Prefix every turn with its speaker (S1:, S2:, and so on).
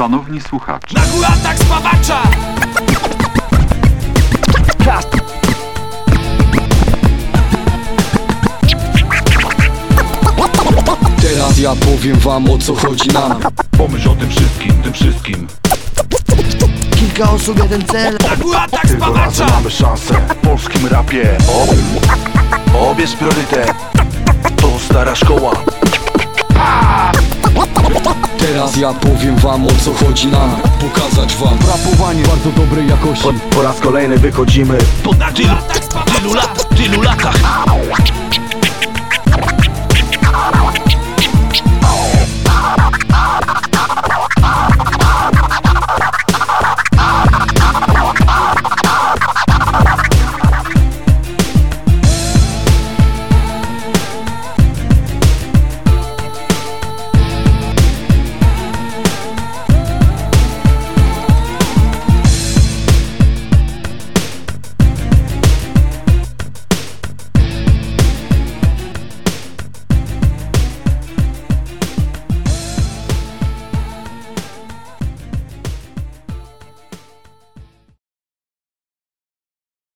S1: Szanowni słuchacze,
S2: Nagły atak spawacza!
S3: Teraz ja powiem wam o co chodzi nam
S4: Pomyśl o tym wszystkim, tym wszystkim.
S5: Kilka osób, jeden cel.
S2: Nagły atak
S4: Tylko razem
S2: spawacza!
S4: mamy szansę. W polskim rapie. O, Obierz priorytet. To stara szkoła
S3: Ja powiem wam o co chodzi nam Pokazać wam rapowanie bardzo dobrej jakości
S4: Po, po raz kolejny wychodzimy
S2: atak spawacza! Tylu lat, tylu latach